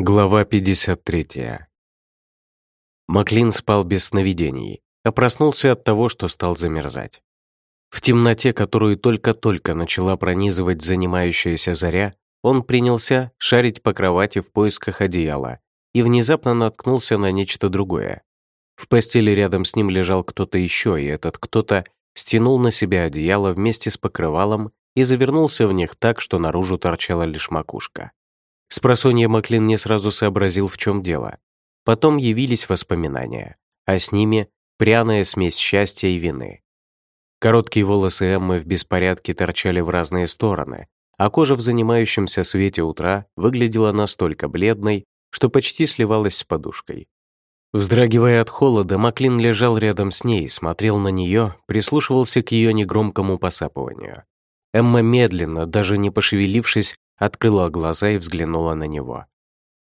Глава 53. Маклин спал без сновидений, а проснулся от того, что стал замерзать. В темноте, которую только-только начала пронизывать занимающаяся заря, он принялся шарить по кровати в поисках одеяла и внезапно наткнулся на нечто другое. В постели рядом с ним лежал кто-то еще, и этот кто-то стянул на себя одеяло вместе с покрывалом и завернулся в них так, что наружу торчала лишь макушка. Спросонья Маклин не сразу сообразил, в чем дело. Потом явились воспоминания, а с ними пряная смесь счастья и вины. Короткие волосы Эммы в беспорядке торчали в разные стороны, а кожа в занимающемся свете утра выглядела настолько бледной, что почти сливалась с подушкой. Вздрагивая от холода, Маклин лежал рядом с ней, смотрел на нее, прислушивался к ее негромкому посапыванию. Эмма медленно, даже не пошевелившись, открыла глаза и взглянула на него.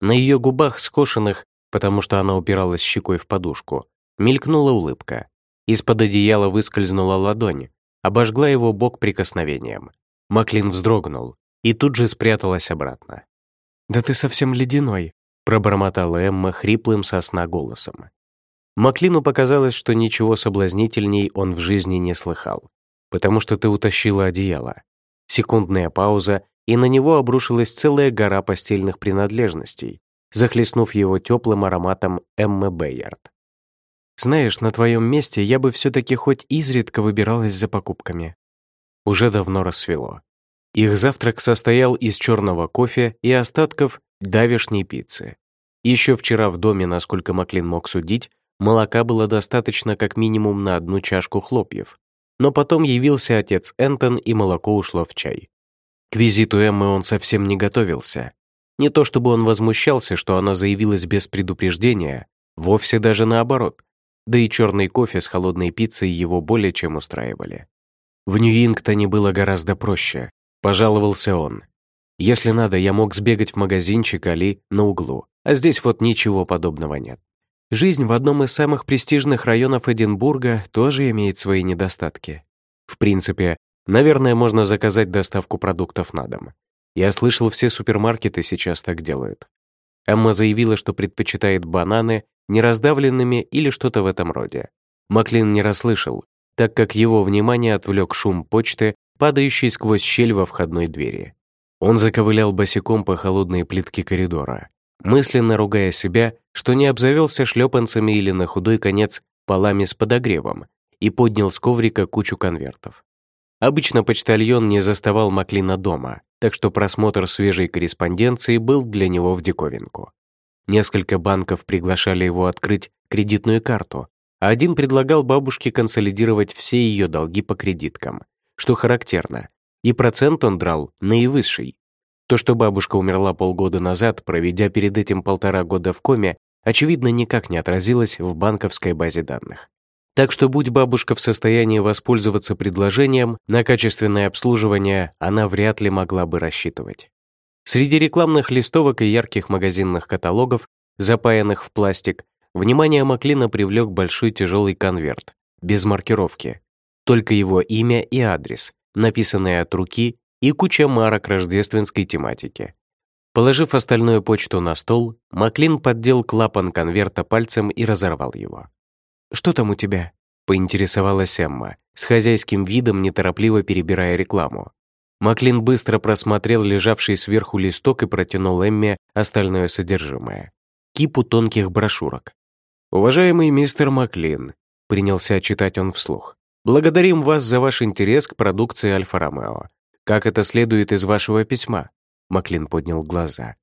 На ее губах, скошенных, потому что она упиралась щекой в подушку, мелькнула улыбка. Из-под одеяла выскользнула ладонь, обожгла его бок прикосновением. Маклин вздрогнул и тут же спряталась обратно. «Да ты совсем ледяной», — пробормотала Эмма хриплым сосна голосом. Маклину показалось, что ничего соблазнительней он в жизни не слыхал, потому что ты утащила одеяло. Секундная пауза, и на него обрушилась целая гора постельных принадлежностей, захлестнув его теплым ароматом Эммы Бейярд. «Знаешь, на твоем месте я бы все-таки хоть изредка выбиралась за покупками». Уже давно рассвело. Их завтрак состоял из черного кофе и остатков давешней пиццы. Еще вчера в доме, насколько Маклин мог судить, молока было достаточно как минимум на одну чашку хлопьев. Но потом явился отец Энтон, и молоко ушло в чай. К визиту Эммы он совсем не готовился. Не то чтобы он возмущался, что она заявилась без предупреждения, вовсе даже наоборот. Да и черный кофе с холодной пиццей его более чем устраивали. В Ньюингтоне было гораздо проще, пожаловался он. Если надо, я мог сбегать в магазинчик Али на углу, а здесь вот ничего подобного нет. Жизнь в одном из самых престижных районов Эдинбурга тоже имеет свои недостатки. В принципе, Наверное, можно заказать доставку продуктов на дом. Я слышал, все супермаркеты сейчас так делают. Эмма заявила, что предпочитает бананы нераздавленными или что-то в этом роде. Маклин не расслышал, так как его внимание отвлек шум почты, падающий сквозь щель во входной двери. Он заковылял босиком по холодной плитке коридора, мысленно ругая себя, что не обзавелся шлепанцами или на худой конец полами с подогревом, и поднял с коврика кучу конвертов. Обычно почтальон не заставал Маклина дома, так что просмотр свежей корреспонденции был для него в диковинку. Несколько банков приглашали его открыть кредитную карту, а один предлагал бабушке консолидировать все ее долги по кредиткам, что характерно, и процент он драл наивысший. То, что бабушка умерла полгода назад, проведя перед этим полтора года в коме, очевидно, никак не отразилось в банковской базе данных. Так что будь бабушка в состоянии воспользоваться предложением, на качественное обслуживание она вряд ли могла бы рассчитывать. Среди рекламных листовок и ярких магазинных каталогов, запаянных в пластик, внимание Маклина привлек большой тяжелый конверт, без маркировки. Только его имя и адрес, написанные от руки, и куча марок рождественской тематики. Положив остальную почту на стол, Маклин поддел клапан конверта пальцем и разорвал его. «Что там у тебя?» — поинтересовалась Эмма, с хозяйским видом неторопливо перебирая рекламу. Маклин быстро просмотрел лежавший сверху листок и протянул Эмме остальное содержимое. Кипу тонких брошюрок. «Уважаемый мистер Маклин», — принялся читать он вслух, «благодарим вас за ваш интерес к продукции Альфа-Ромео. Как это следует из вашего письма?» Маклин поднял глаза.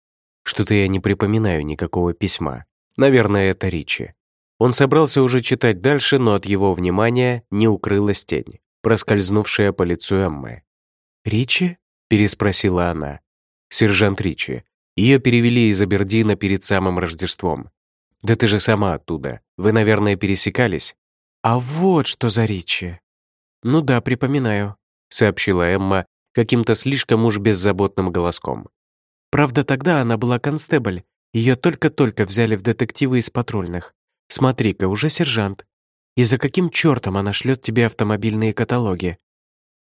«Что-то я не припоминаю никакого письма. Наверное, это Ричи. Он собрался уже читать дальше, но от его внимания не укрылась тень, проскользнувшая по лицу Эммы. «Ричи?» — переспросила она. «Сержант Ричи. Ее перевели из Абердина перед самым Рождеством. Да ты же сама оттуда. Вы, наверное, пересекались?» «А вот что за Ричи!» «Ну да, припоминаю», — сообщила Эмма каким-то слишком уж беззаботным голоском. «Правда, тогда она была констебль. Ее только-только взяли в детективы из патрульных. Смотри-ка, уже сержант. И за каким чертом она шлет тебе автомобильные каталоги?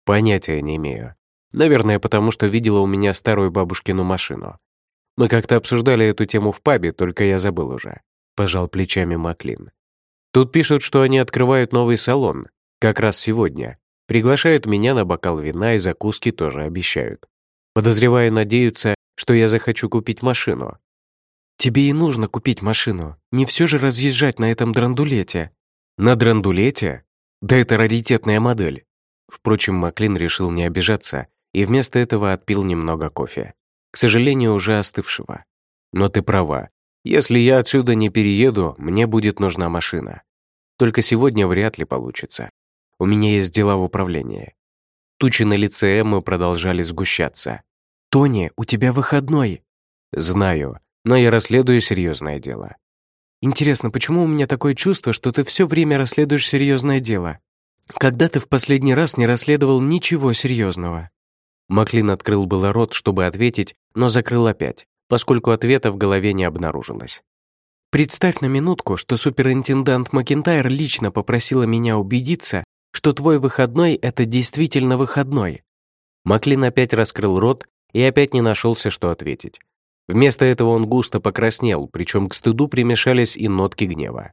Понятия не имею. Наверное, потому что видела у меня старую бабушкину машину. Мы как-то обсуждали эту тему в пабе, только я забыл уже. Пожал плечами Маклин. Тут пишут, что они открывают новый салон. Как раз сегодня. Приглашают меня на бокал вина и закуски тоже обещают. Подозреваю, надеются, что я захочу купить машину. Тебе и нужно купить машину. Не все же разъезжать на этом драндулете. На драндулете? Да это раритетная модель. Впрочем, Маклин решил не обижаться и вместо этого отпил немного кофе. К сожалению, уже остывшего. Но ты права. Если я отсюда не перееду, мне будет нужна машина. Только сегодня вряд ли получится. У меня есть дела в управлении. Тучи на лице Эммы продолжали сгущаться. «Тони, у тебя выходной!» «Знаю, но я расследую серьезное дело». «Интересно, почему у меня такое чувство, что ты все время расследуешь серьезное дело? Когда ты в последний раз не расследовал ничего серьезного?» Маклин открыл было рот, чтобы ответить, но закрыл опять, поскольку ответа в голове не обнаружилось. «Представь на минутку, что суперинтендант Макентайр лично попросила меня убедиться, что твой выходной — это действительно выходной». Маклин опять раскрыл рот и опять не нашелся, что ответить. Вместо этого он густо покраснел, причем к стыду примешались и нотки гнева.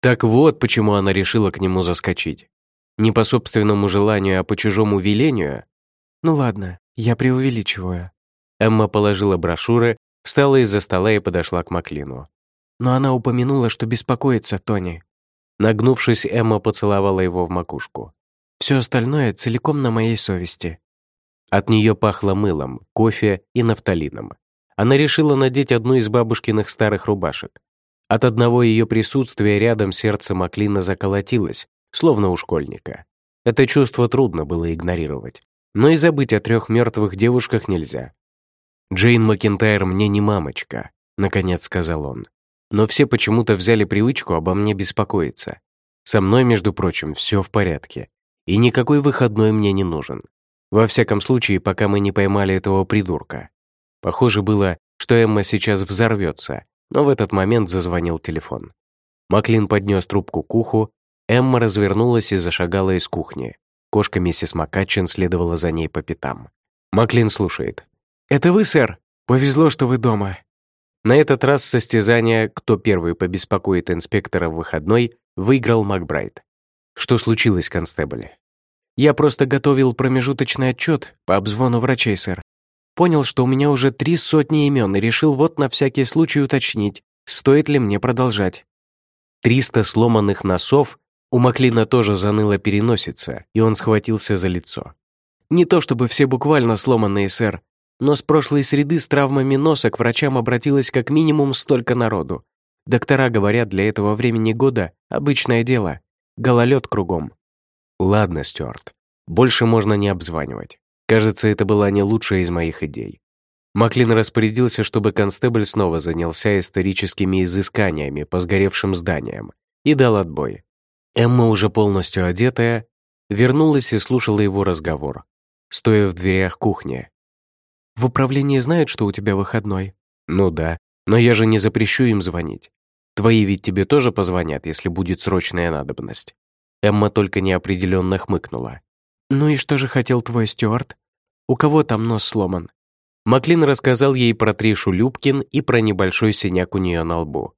Так вот, почему она решила к нему заскочить. Не по собственному желанию, а по чужому велению. Ну ладно, я преувеличиваю. Эмма положила брошюры, встала из-за стола и подошла к Маклину. Но она упомянула, что беспокоится Тони. Нагнувшись, Эмма поцеловала его в макушку. Все остальное целиком на моей совести. От нее пахло мылом, кофе и нафталином она решила надеть одну из бабушкиных старых рубашек. От одного ее присутствия рядом сердце Маклина заколотилось, словно у школьника. Это чувство трудно было игнорировать. Но и забыть о трех мертвых девушках нельзя. «Джейн Макентайр мне не мамочка», — наконец сказал он. «Но все почему-то взяли привычку обо мне беспокоиться. Со мной, между прочим, все в порядке. И никакой выходной мне не нужен. Во всяком случае, пока мы не поймали этого придурка. Похоже было, что Эмма сейчас взорвется, но в этот момент зазвонил телефон. Маклин поднес трубку к уху, Эмма развернулась и зашагала из кухни. Кошка миссис Макачин следовала за ней по пятам. Маклин слушает. «Это вы, сэр? Повезло, что вы дома». На этот раз состязание «Кто первый побеспокоит инспектора в выходной» выиграл Макбрайт. Что случилось, констебль? Я просто готовил промежуточный отчет по обзвону врачей, сэр. Понял, что у меня уже три сотни имен и решил вот на всякий случай уточнить, стоит ли мне продолжать. Триста сломанных носов у Маклина тоже заныла переносица, и он схватился за лицо. Не то чтобы все буквально сломанные, сэр, но с прошлой среды с травмами носа к врачам обратилось как минимум столько народу. Доктора говорят, для этого времени года обычное дело. Гололед кругом. Ладно, Стюарт, больше можно не обзванивать. Кажется, это была не лучшая из моих идей. Маклин распорядился, чтобы констебль снова занялся историческими изысканиями по сгоревшим зданиям и дал отбой. Эмма, уже полностью одетая, вернулась и слушала его разговор, стоя в дверях кухни. «В управлении знают, что у тебя выходной?» «Ну да, но я же не запрещу им звонить. Твои ведь тебе тоже позвонят, если будет срочная надобность». Эмма только неопределенно хмыкнула. «Ну и что же хотел твой Стюарт? У кого там нос сломан?» Маклин рассказал ей про Тришу Любкин и про небольшой синяк у нее на лбу.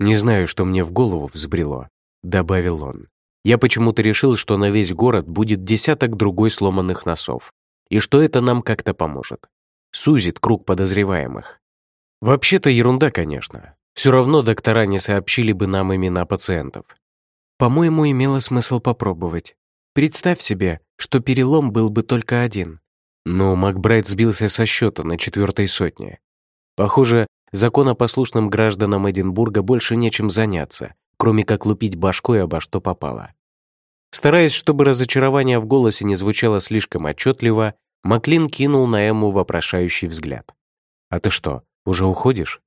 «Не знаю, что мне в голову взбрело», — добавил он. «Я почему-то решил, что на весь город будет десяток другой сломанных носов, и что это нам как-то поможет. Сузит круг подозреваемых. Вообще-то ерунда, конечно. Все равно доктора не сообщили бы нам имена пациентов. По-моему, имело смысл попробовать. Представь себе, что перелом был бы только один. Но Макбрайт сбился со счета на четвертой сотне. Похоже, законопослушным гражданам Эдинбурга больше нечем заняться, кроме как лупить башкой обо что попало. Стараясь, чтобы разочарование в голосе не звучало слишком отчетливо, Маклин кинул на Эмму вопрошающий взгляд. «А ты что, уже уходишь?»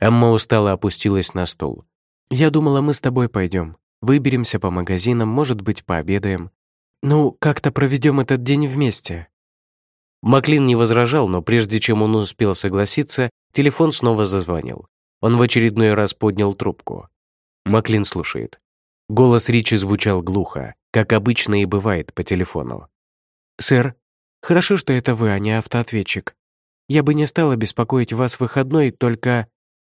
Эмма устало опустилась на стул. «Я думала, мы с тобой пойдем. Выберемся по магазинам, может быть, пообедаем. Ну, как-то проведем этот день вместе». Маклин не возражал, но прежде чем он успел согласиться, телефон снова зазвонил. Он в очередной раз поднял трубку. Маклин слушает. Голос Ричи звучал глухо, как обычно и бывает по телефону. «Сэр, хорошо, что это вы, а не автоответчик. Я бы не стала беспокоить вас в выходной, только...»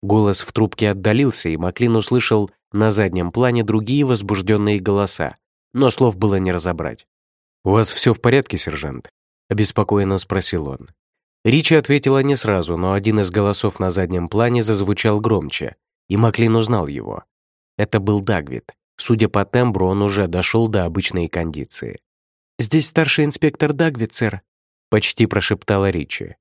Голос в трубке отдалился, и Маклин услышал на заднем плане другие возбужденные голоса, но слов было не разобрать. «У вас все в порядке, сержант?» — обеспокоенно спросил он. Ричи ответила не сразу, но один из голосов на заднем плане зазвучал громче, и Маклин узнал его. Это был Дагвид. Судя по тембру, он уже дошел до обычной кондиции. «Здесь старший инспектор Дагвид, сэр», — почти прошептала Ричи.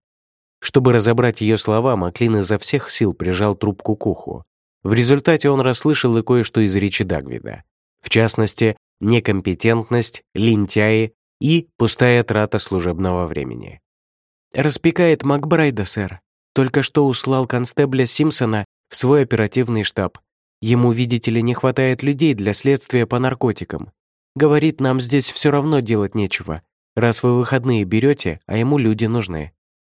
Чтобы разобрать ее слова, Маклин изо всех сил прижал трубку к уху. В результате он расслышал и кое-что из речи Дагвида. В частности, некомпетентность, лентяи и пустая трата служебного времени. «Распекает Макбрайда, сэр. Только что услал констебля Симпсона в свой оперативный штаб. Ему, видите ли, не хватает людей для следствия по наркотикам. Говорит, нам здесь все равно делать нечего, раз вы выходные берете, а ему люди нужны».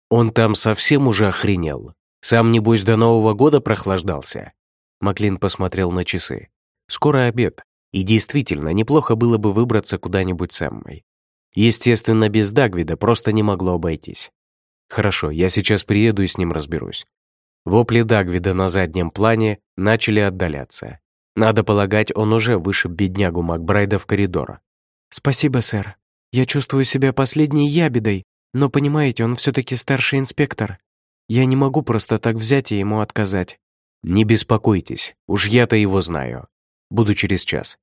«Он там совсем уже охренел. Сам, небось, до Нового года прохлаждался». Маклин посмотрел на часы. «Скоро обед, и действительно, неплохо было бы выбраться куда-нибудь с Эммой. Естественно, без Дагвида просто не могло обойтись. Хорошо, я сейчас приеду и с ним разберусь. Вопли Дагвида на заднем плане начали отдаляться. Надо полагать, он уже вышиб беднягу Макбрайда в коридор. «Спасибо, сэр. Я чувствую себя последней ябедой, но, понимаете, он все таки старший инспектор. Я не могу просто так взять и ему отказать». «Не беспокойтесь, уж я-то его знаю. Буду через час».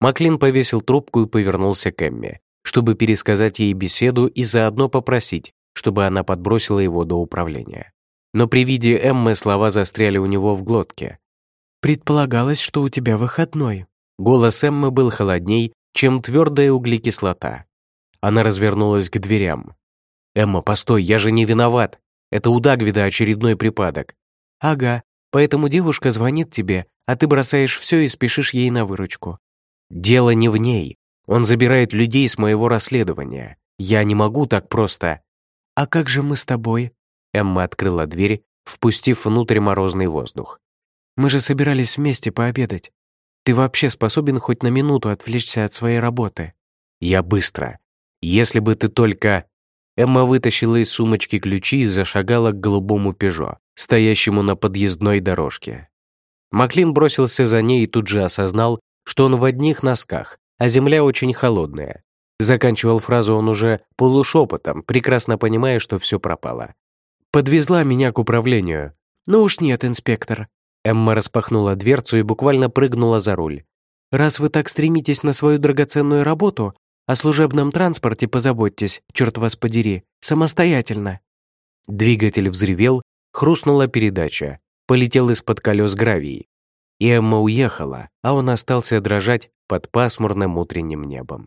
Маклин повесил трубку и повернулся к Эмме, чтобы пересказать ей беседу и заодно попросить, чтобы она подбросила его до управления но при виде Эммы слова застряли у него в глотке. «Предполагалось, что у тебя выходной». Голос Эммы был холодней, чем твердая углекислота. Она развернулась к дверям. «Эмма, постой, я же не виноват. Это у Дагвида очередной припадок». «Ага, поэтому девушка звонит тебе, а ты бросаешь все и спешишь ей на выручку». «Дело не в ней. Он забирает людей с моего расследования. Я не могу так просто». «А как же мы с тобой?» Эмма открыла дверь, впустив внутрь морозный воздух. «Мы же собирались вместе пообедать. Ты вообще способен хоть на минуту отвлечься от своей работы?» «Я быстро. Если бы ты только...» Эмма вытащила из сумочки ключи и зашагала к голубому «Пежо», стоящему на подъездной дорожке. Маклин бросился за ней и тут же осознал, что он в одних носках, а земля очень холодная. Заканчивал фразу он уже полушепотом, прекрасно понимая, что все пропало подвезла меня к управлению. Ну уж нет, инспектор». Эмма распахнула дверцу и буквально прыгнула за руль. «Раз вы так стремитесь на свою драгоценную работу, о служебном транспорте позаботьтесь, черт вас подери, самостоятельно». Двигатель взревел, хрустнула передача, полетел из-под колес гравий. И Эмма уехала, а он остался дрожать под пасмурным утренним небом.